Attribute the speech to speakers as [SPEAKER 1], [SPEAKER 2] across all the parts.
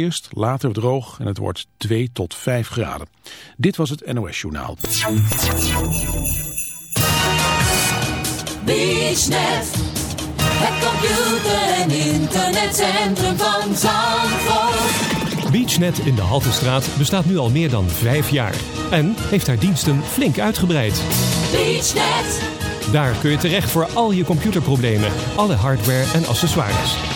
[SPEAKER 1] Eerst, later droog en het wordt 2 tot 5 graden. Dit was het NOS Journaal.
[SPEAKER 2] BeachNet, het computer- en internetcentrum van Zandvoort.
[SPEAKER 3] BeachNet in de Haltestraat bestaat nu al meer dan vijf jaar. En heeft haar diensten flink uitgebreid.
[SPEAKER 2] BeachNet,
[SPEAKER 3] Daar kun je terecht voor al je computerproblemen, alle hardware en accessoires.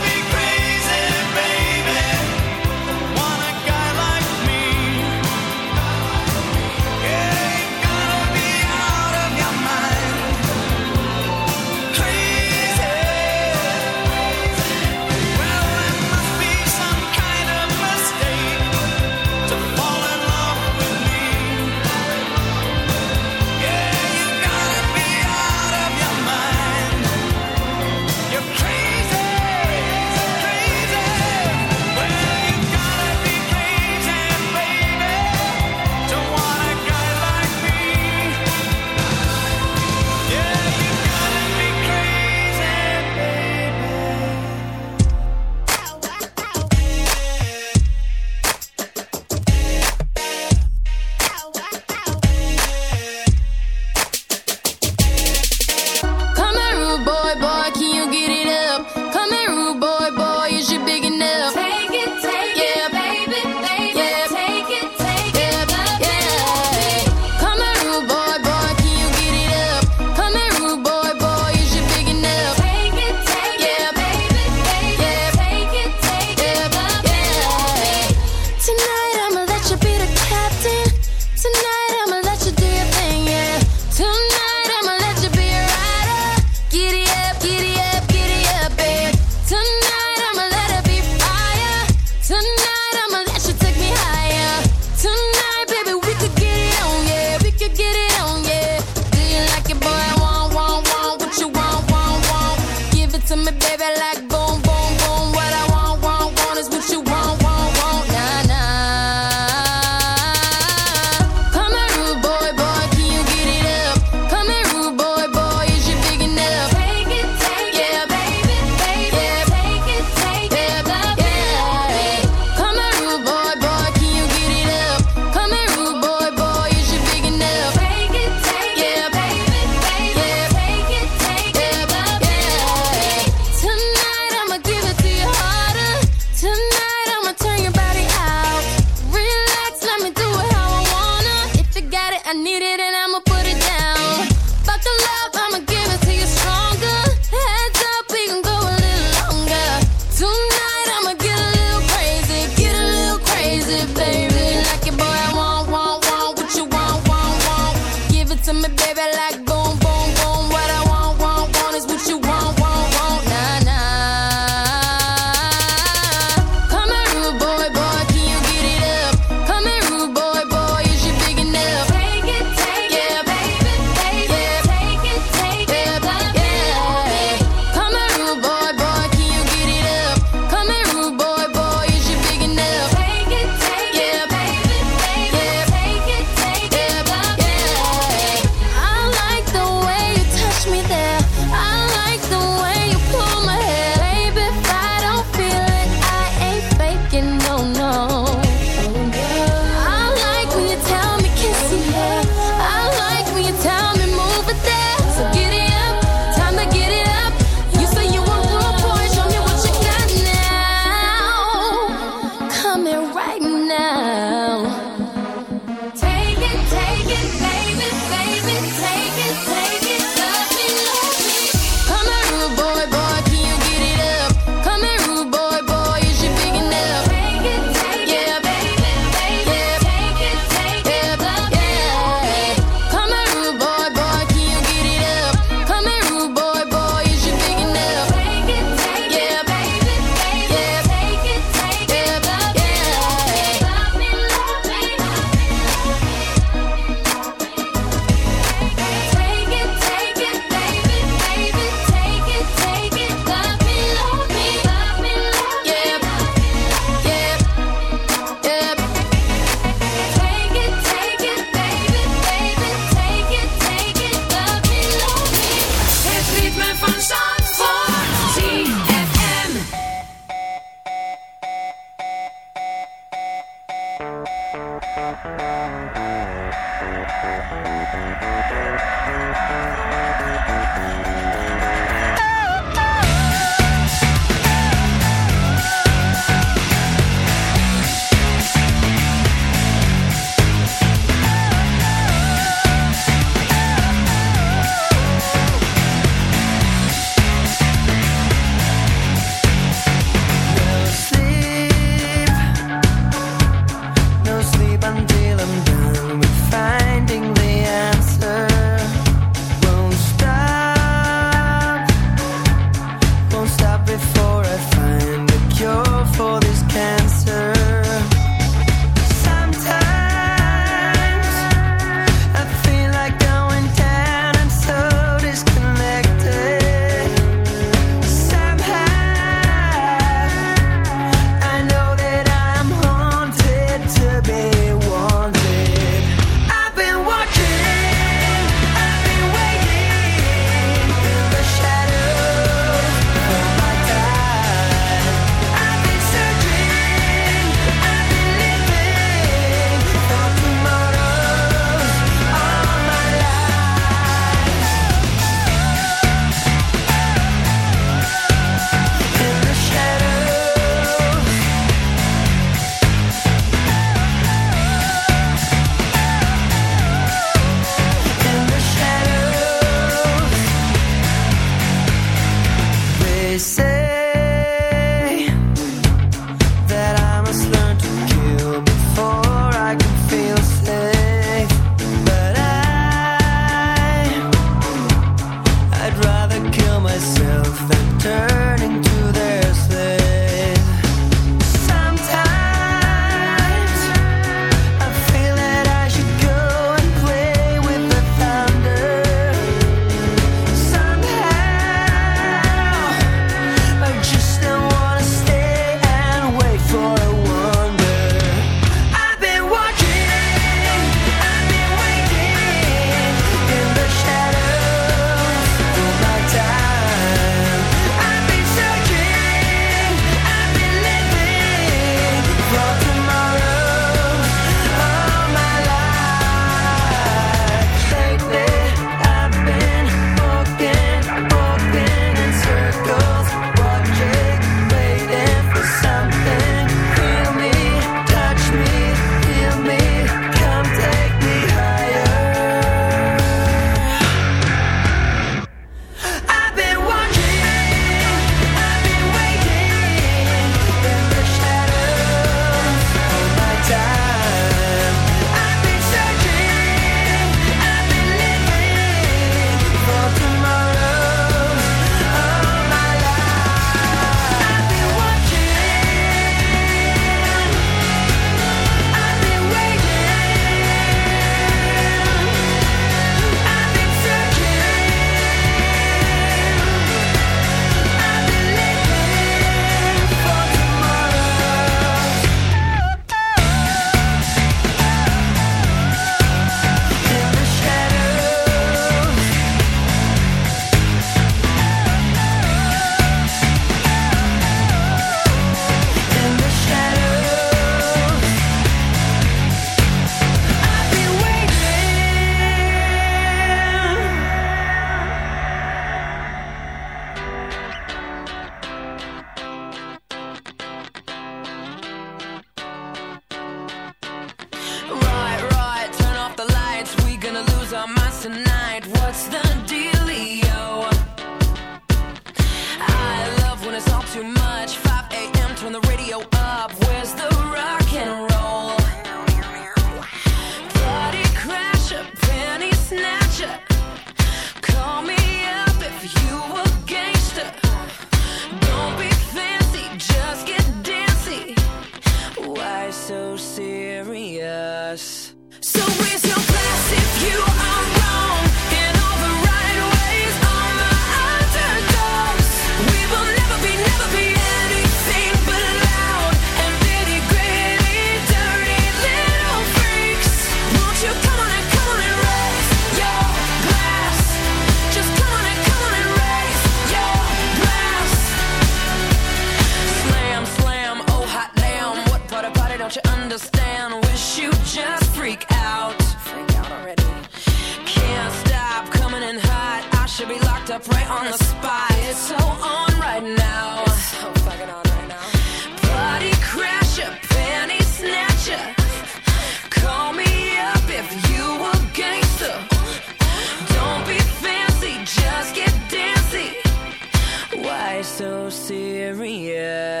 [SPEAKER 4] serious.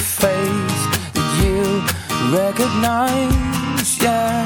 [SPEAKER 5] face that you recognize, yeah.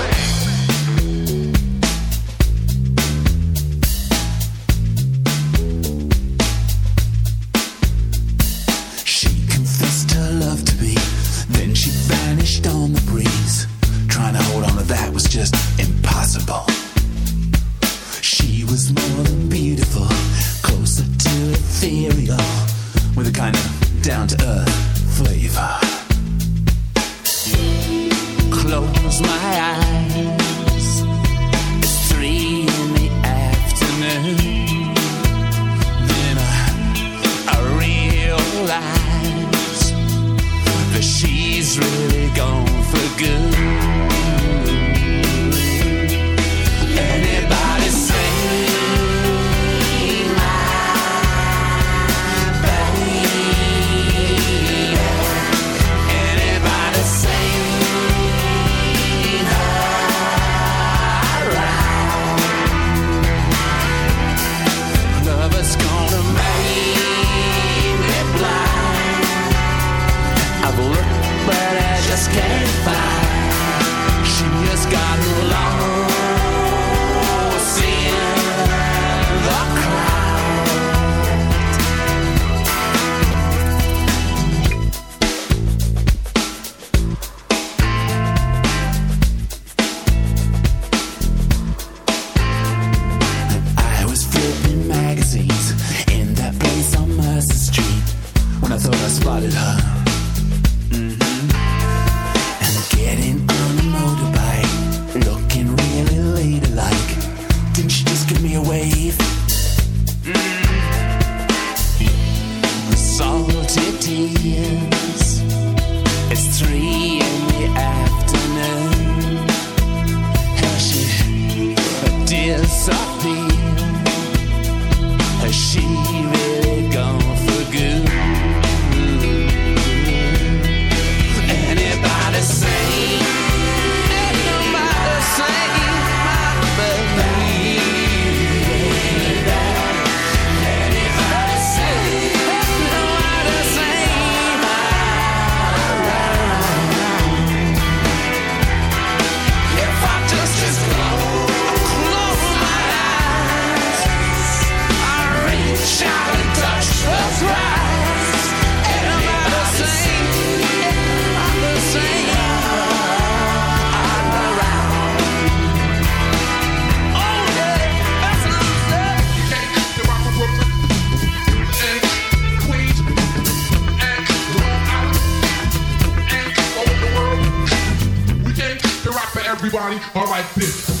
[SPEAKER 6] everybody, alright, this.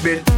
[SPEAKER 7] the.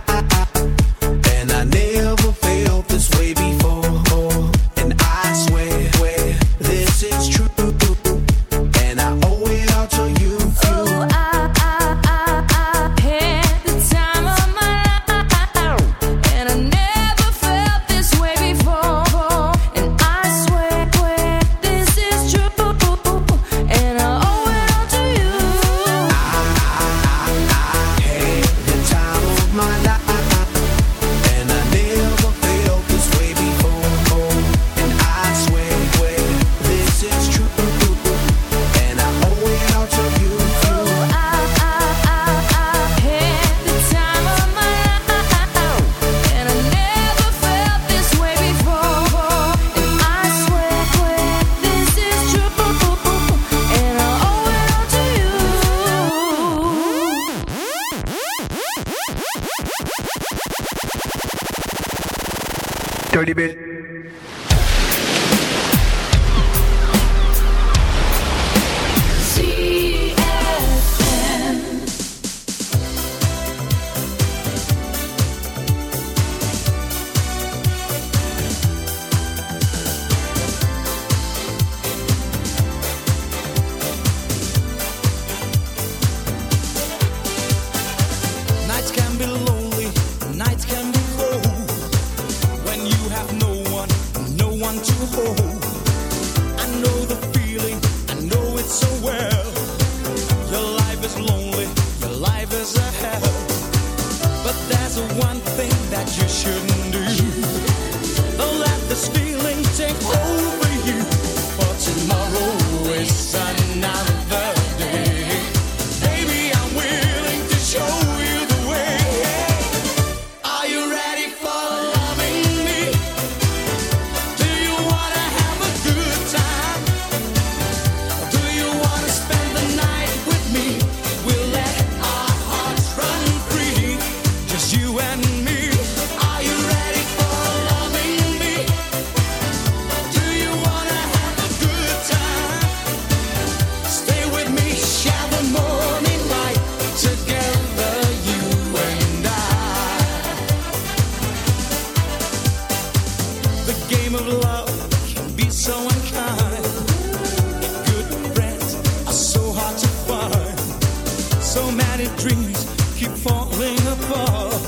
[SPEAKER 4] dreams keep falling apart.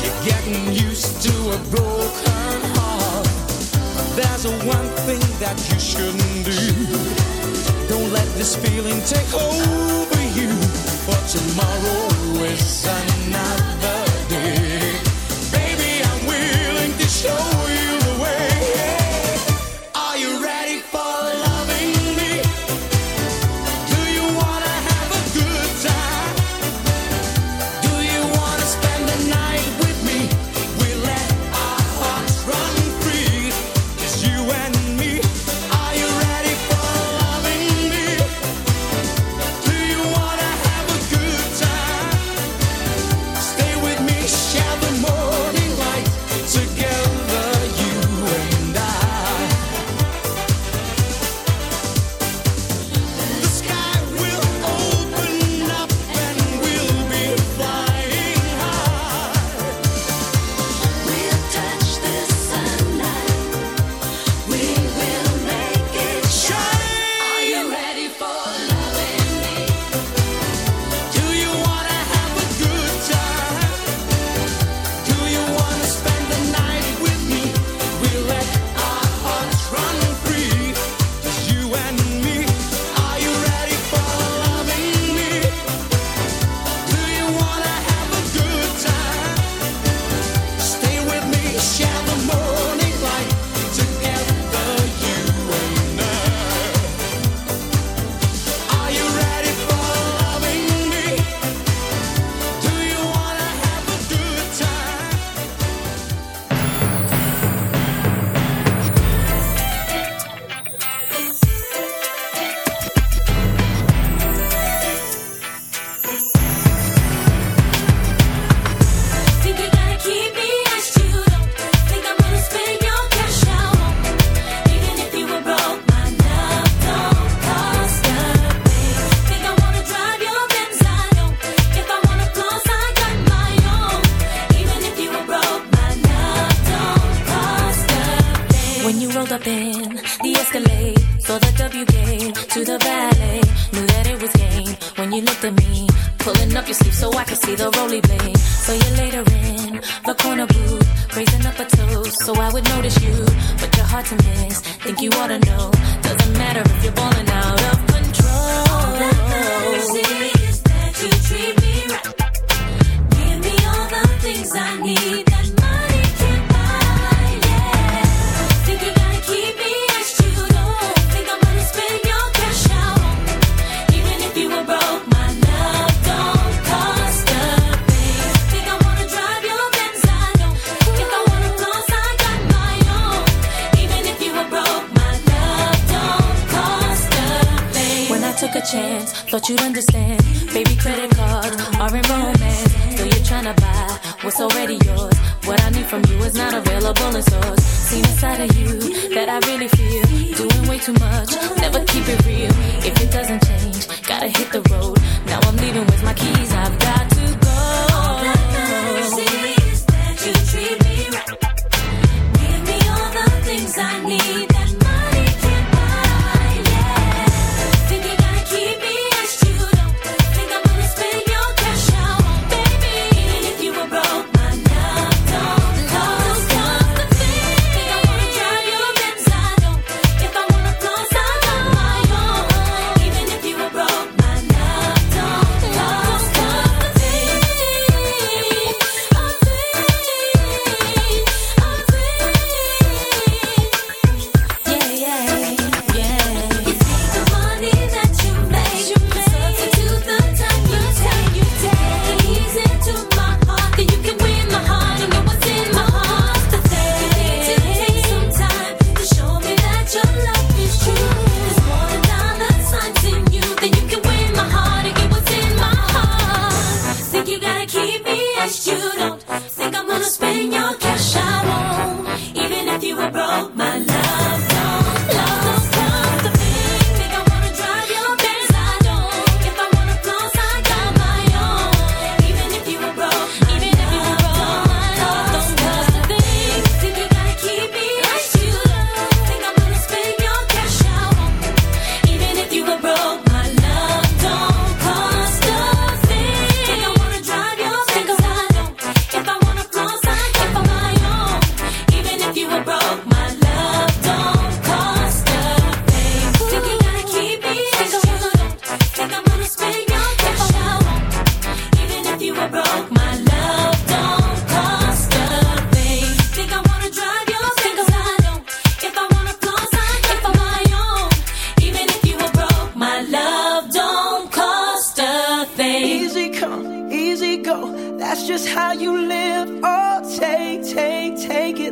[SPEAKER 4] You're getting used to a broken heart. There's a one thing that you shouldn't do. Don't let this feeling take over you. For tomorrow is another.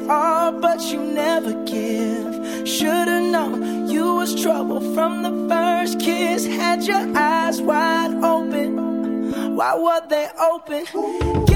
[SPEAKER 8] all,
[SPEAKER 5] but you never give. Should've known you was trouble from the first kiss. Had your eyes wide open. Why were they open?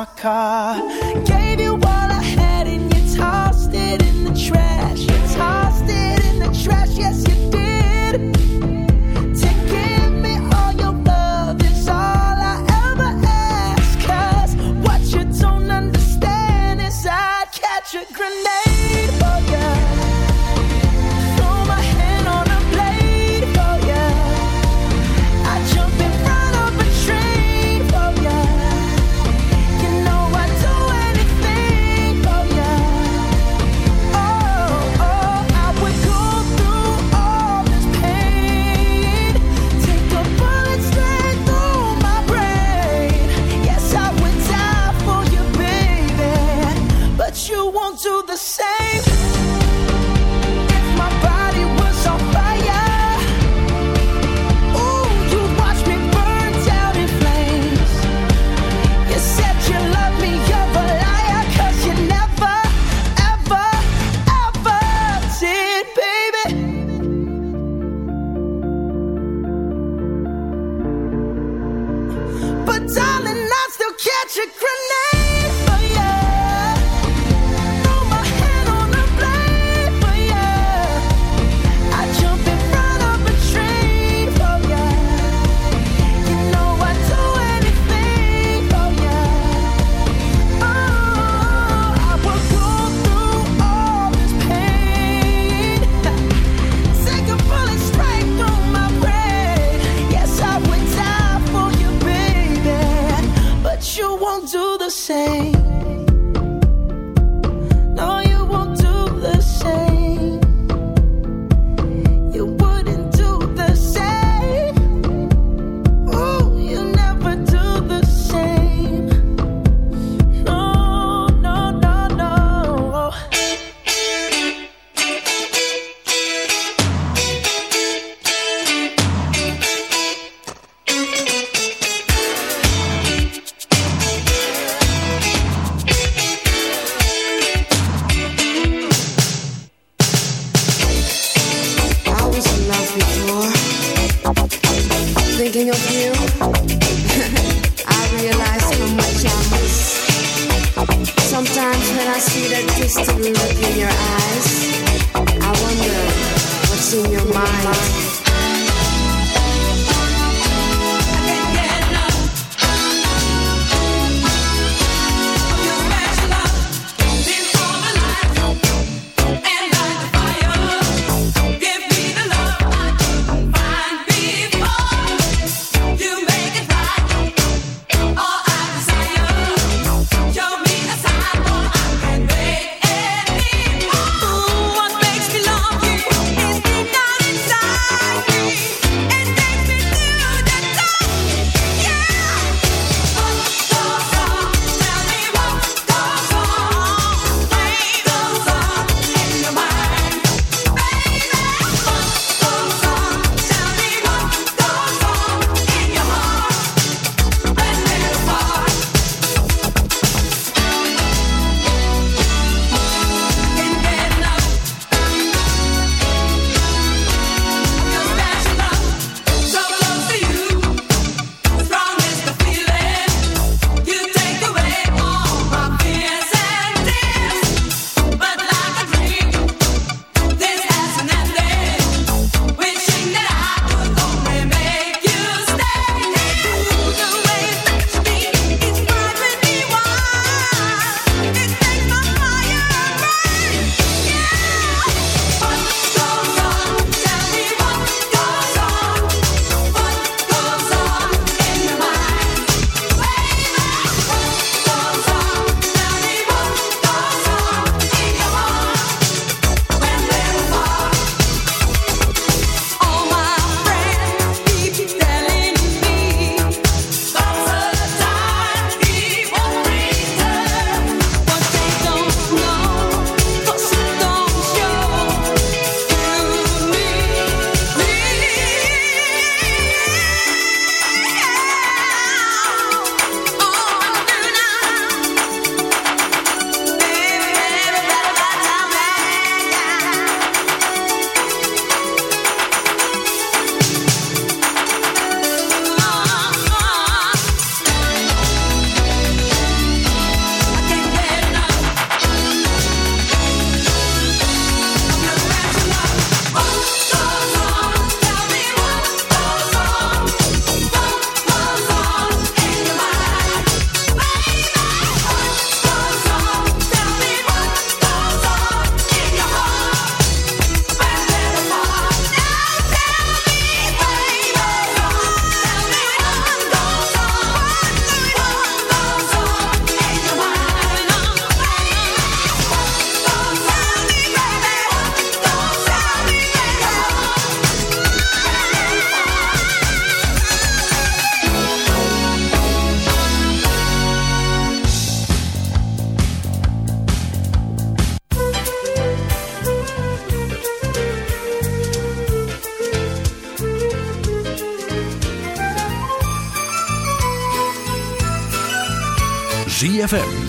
[SPEAKER 5] my car.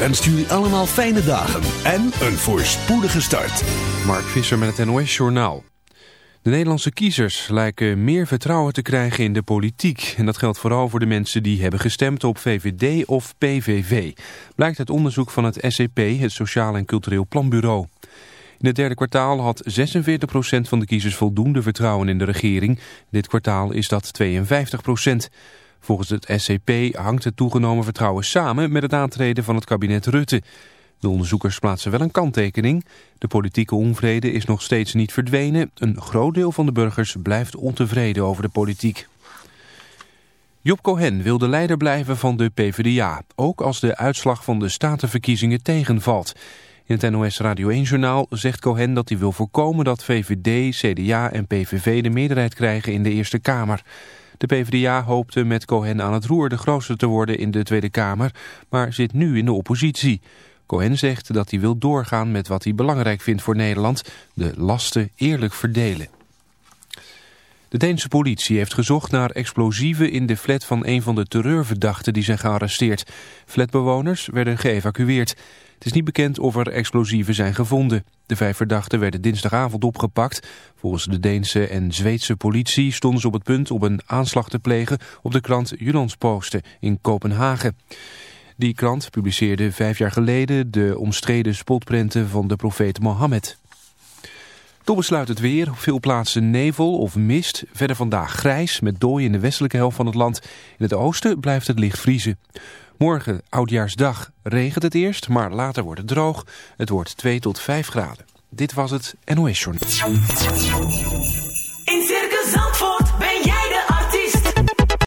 [SPEAKER 9] Wenst jullie allemaal fijne dagen en een voorspoedige start.
[SPEAKER 10] Mark Visser met het NOS Journaal. De Nederlandse kiezers lijken meer vertrouwen te krijgen in de politiek. En dat geldt vooral voor de mensen die hebben gestemd op VVD of PVV. Blijkt uit onderzoek van het SCP, het Sociaal en Cultureel Planbureau. In het derde kwartaal had 46% van de kiezers voldoende vertrouwen in de regering. Dit kwartaal is dat 52%. Volgens het SCP hangt het toegenomen vertrouwen samen met het aantreden van het kabinet Rutte. De onderzoekers plaatsen wel een kanttekening. De politieke onvrede is nog steeds niet verdwenen. Een groot deel van de burgers blijft ontevreden over de politiek. Job Cohen wil de leider blijven van de PvdA, ook als de uitslag van de statenverkiezingen tegenvalt. In het NOS Radio 1-journaal zegt Cohen dat hij wil voorkomen dat VVD, CDA en PVV de meerderheid krijgen in de Eerste Kamer. De PvdA hoopte met Cohen aan het roer de grootste te worden in de Tweede Kamer, maar zit nu in de oppositie. Cohen zegt dat hij wil doorgaan met wat hij belangrijk vindt voor Nederland, de lasten eerlijk verdelen. De Deense politie heeft gezocht naar explosieven in de flat van een van de terreurverdachten die zijn gearresteerd. Flatbewoners werden geëvacueerd. Het is niet bekend of er explosieven zijn gevonden. De vijf verdachten werden dinsdagavond opgepakt. Volgens de Deense en Zweedse politie stonden ze op het punt om een aanslag te plegen op de krant Jyllandsposten in Kopenhagen. Die krant publiceerde vijf jaar geleden de omstreden spotprenten van de profeet Mohammed. Tot besluit het weer. Veel plaatsen nevel of mist. Verder vandaag grijs met dooi in de westelijke helft van het land. In het oosten blijft het licht vriezen. Morgen, Oudjaarsdag, regent het eerst, maar later wordt het droog. Het wordt 2 tot 5 graden. Dit was het NOS Journal. In Circus Zandvoort